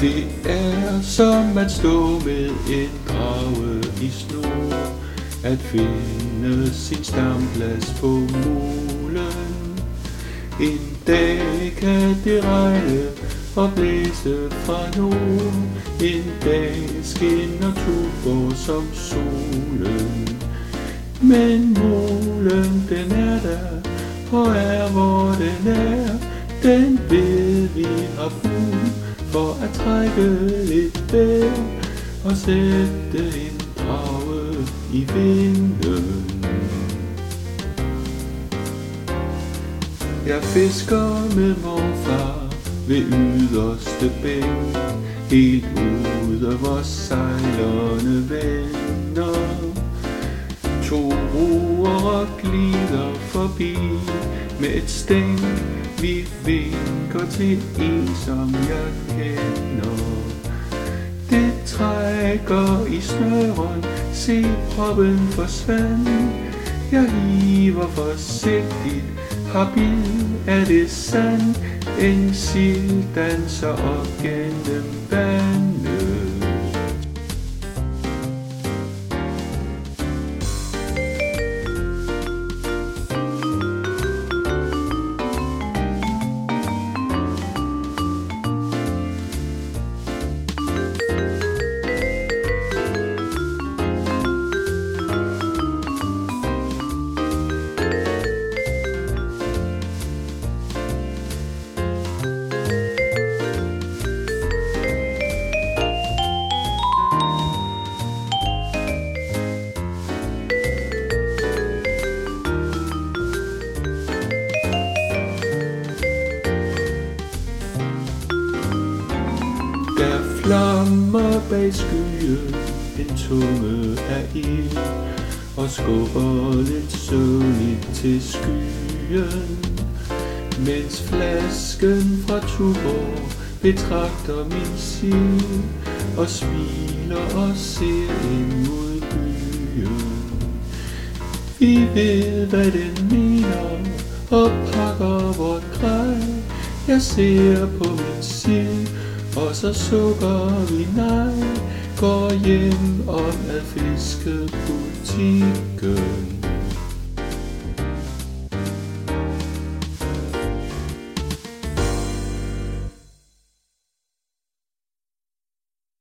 Det er som at stå med en drage i snor At finde sin stamplads på mulen. En dag kan det regne og blæse fra nord En dag skinner Tuborg som solen. Men mulen den er der og er hvor den er. Den ved vi har brug for at trække lidt vejr og sætte en drage i vinden. Jeg fisker med morfar ved yderste bæk, helt ude af vores sejlerne venner. To roer glider forbi med et stænk vi vinker til en, som jeg kender. Det trækker i snøren, se proppen forsvandt. Jeg hiver forsigtigt, har bil, er det sand. En sild danser op gennem vandet. Der flammer bag skyen en tunge af ild Og skubber lidt søvnligt til skyen. Mens flasken fra Tuborg betragter min sil Og smiler og ser ind mod byen. Vi ved hvad den mener og pakker vort grej. Jeg ser på min sil og så sukker vi nej Går hjem om at fiskebutikken